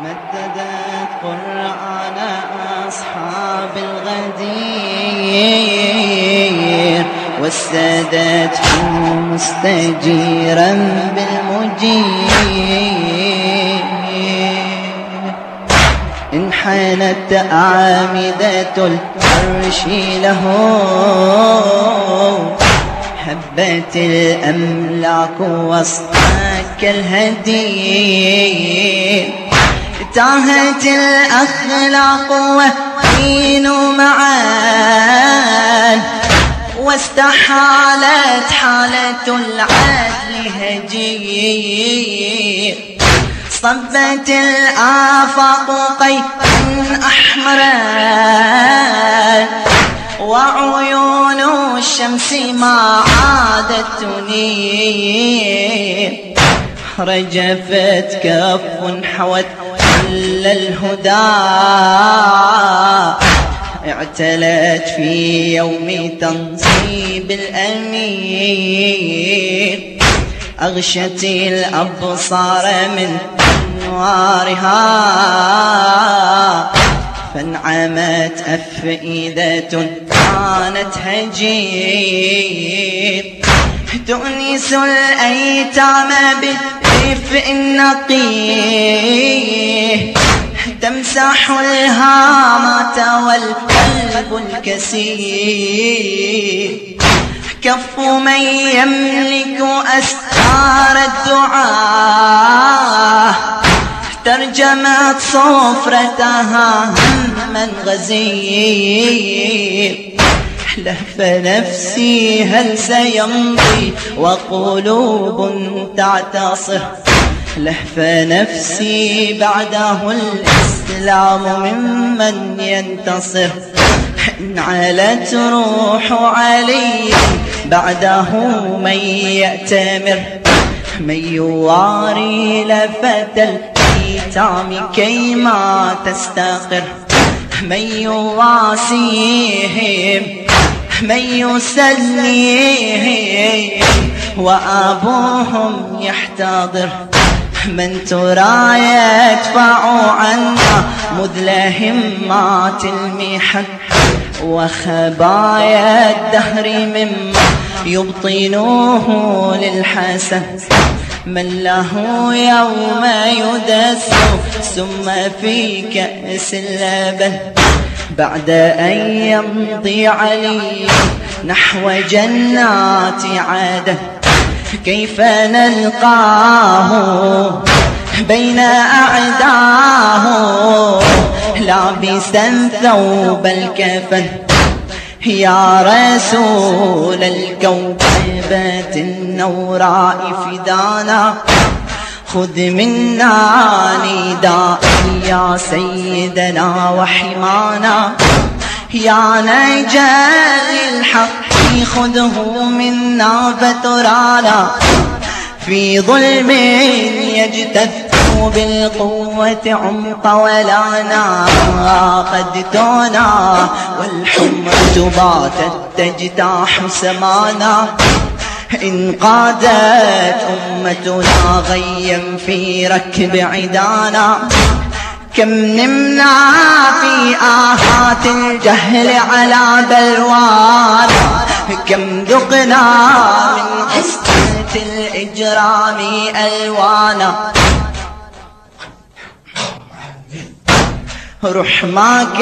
مددت قرآن أصحاب الغدير والسادت مستجيرا بالمجير. انحنت أعامدة العرش له هبت الأملاك وسطك الهدي تاهت الأخلاق والدين معا. واستحالت حالة العدل هجير صبت الآفاق قيئا أحمرا. وعيون الشمس ما عادت تنير رجفت كف حوت كل الهدى. اعتلت في يوم تنصيب الأمير. أغشت الأبصار من أنوارها. فانعمت أفئدة كانت هجير. تؤنس الأيتام بالدفء النقي تمسح الهامة والقلب الكسير. كف من يملك أسرار الدعاء. ترجمت صفرتها هما غزير لهف نفسي هل سيمضي وقلوب تعتصر؟ لهف نفسي بعده الإسلام ممن ينتصر. إن علت روح علي بعده من يأتمر. من يواري لفت الأيتام كيما تستقر. من يواسيهم من يسليهم وأبوهم يحتضر. من ترى يدفع عنا مذلهمات المحن وخبايا الدهر مما يبطنوه للحسن. من له يوم يدس ثم في كأس اللبن. بعد أن يمضي علي نحو جنات عاده كيف نلقاه بين أعداه؟ لابسا ثوب الكفن. يا رسول الكوكبة النوراء فدانا خذ منا نداء يا سيدنا وحمانا يا نجاة الحق خذه منا فترانا في ظلم يجتث بالقوة عمق ولانا قد تونا والحمرة باتت تجتاح سمانا إن قادت أمتنا غيا في ركب عدانا. كم نمنا في آهات الجهل على بلوانا. كم ذقنا من حسنة الإجرام ألوانا. رحمك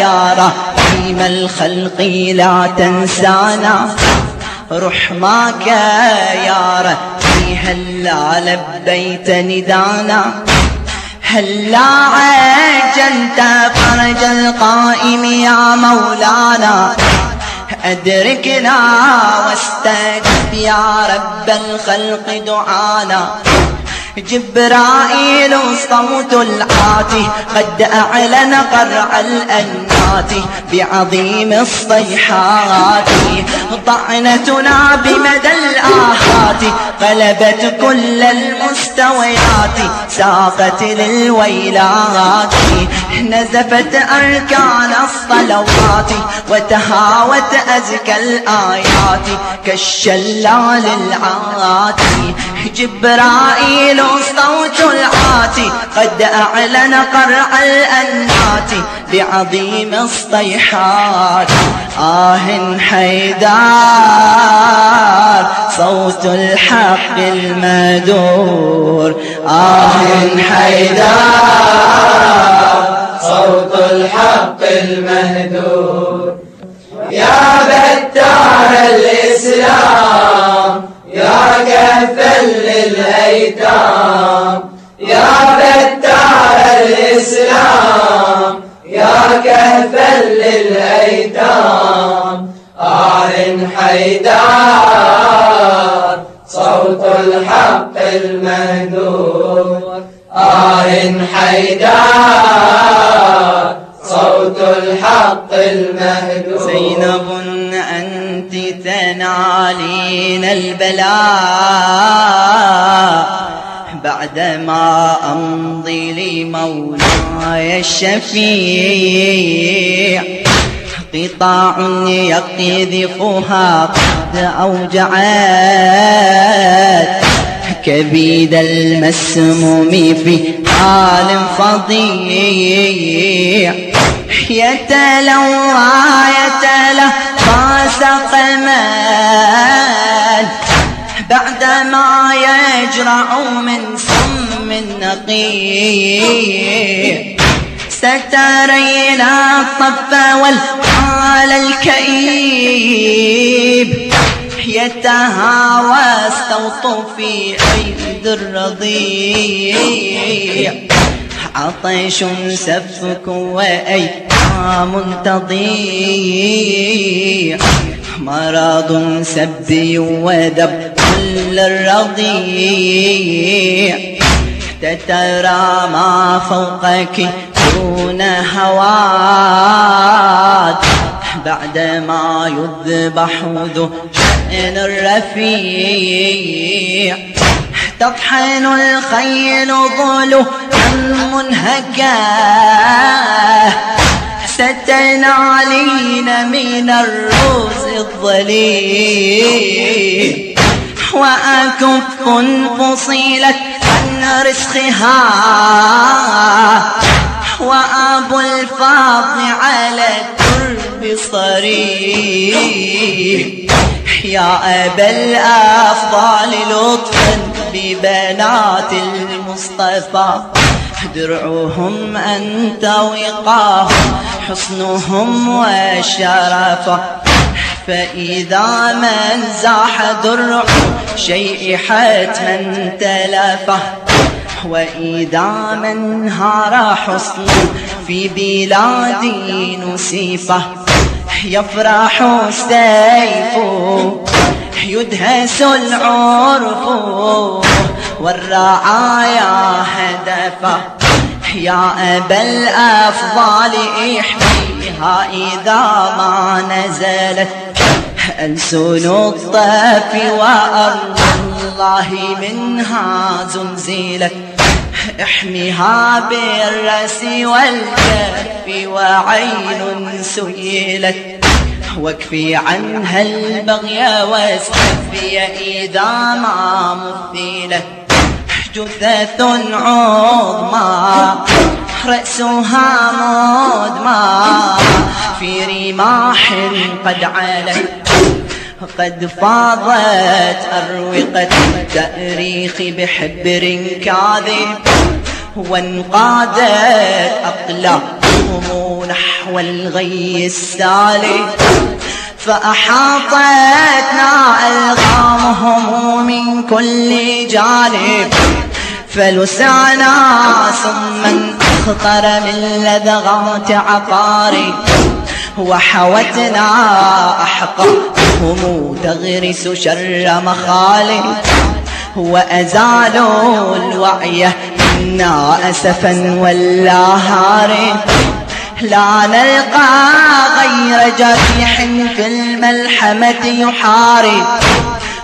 يا رحيم الخلق لا تنسانا. رحمك يا رحيم هلا لبيت ندانا؟ هلا عجلت فرج القائم يا مولانا؟ أدركنا واستجب يا رب الخلق دعانا. جبرائيل صوت العاتي قد أعلن قرع الأنات بعظيم الصيحات. طعنتنا بمدى الآهات قلبت كل المستويات ساقت للويلات. نزفت أركان الصلوات وتهاوت أزكى الآيات كالشلال العاتي جبرائيل صوت العاتي قد أعلن قرع الأنات بعظيم الصيحات. آه حيدار صوت الحق المدور. آه حيدار صوت الحق المهدور. يا بتار الإسلام. كهفا للأيتام. يا بتار الإسلام يا كهفا للأيتام. آل حيدار صوت الحق المهدور. آل حيدار صوت الحق المهدور. زينب أنت تنالين البلاء. بعدما أمضي لمولاي الشفيع قطاع يقذفها قد أوجعت. كبيد المسموم في حال فظيع يتلوى يتلوى سقمان بعدما يجرع من سم نقيع سترينا الطف والحال الكئيب. يتهاوى الصوت في عيد الرضيع. عطش سفك وأيام تضيع مرض سبي ودب للرضيع تترى ما فوقك دون هواد. بعدما يذبح ذو شأن الرفيع تطحن الخيل ظلو منهكاه ستنالين من الروز الظليل. وأكف فصيلت عن رزقها وأبو الفاضل على الترب صريح. يا أبا الأفضال لطفا ببنات المصطفى. درعهم أنت وقاهم حصنهم وشرفه. فإذا من زاح درع شيء حتما تلفه. وإذا من هار حصن في بلادي نسيفه. يفرح السيف يدهس العرف والرعايا هدفه. يا أبا الأفضال إحميها إذا ما نزلت. ألسن الطف وأرض الله منها زلزلت. احميها بالرأس والكف وعين سيلت. واكفي عنها البغي واستفي إذا ما مثلت جثث عظمى رأسها مدمى في رماح قد علت قد فاضت أروقة التأريخ بحبر كاذب وانقادت أقلامهم نحو الغي السالي فأحاطتنا ألغامهم من كل جانب. فلسعنا سما أخطر من لذغات عقاري وحوتنا أحقاهم تغرس شر مخالب وأزالوا الوعي منا أسفا واللاهار لا نلقى غير جريح في الملحمة يحارب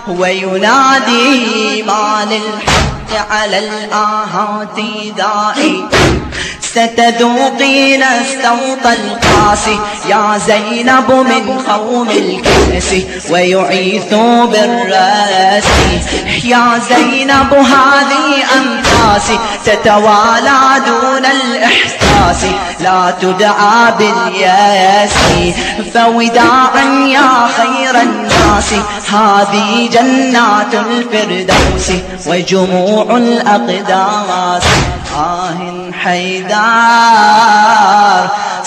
وينادي ما للحق على الآهات دائي ستذوقين السوط القاسي يا زينب من قوم الكأس ويعيث بالرأس يا زينب هذه أنفاسي تتوالى دون الإحساس لا تدعى باليأس فوداعا يا خير الناس هذه جنات الفردوس وجموع الأقداس حيدار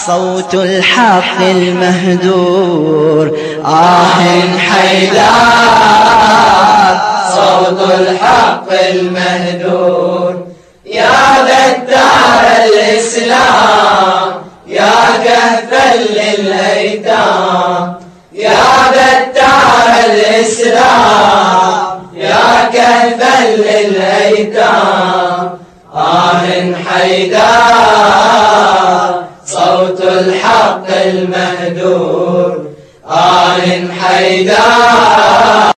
صوت الحق المهدور. آه حيدار صوت الحق المهدور. يا ذكار الإسلام يا كهفا للأيتام. يا ذكار الإسلام يا كهفا للأيتام. آه حيدار صوت الحق المهدور. آه حيدار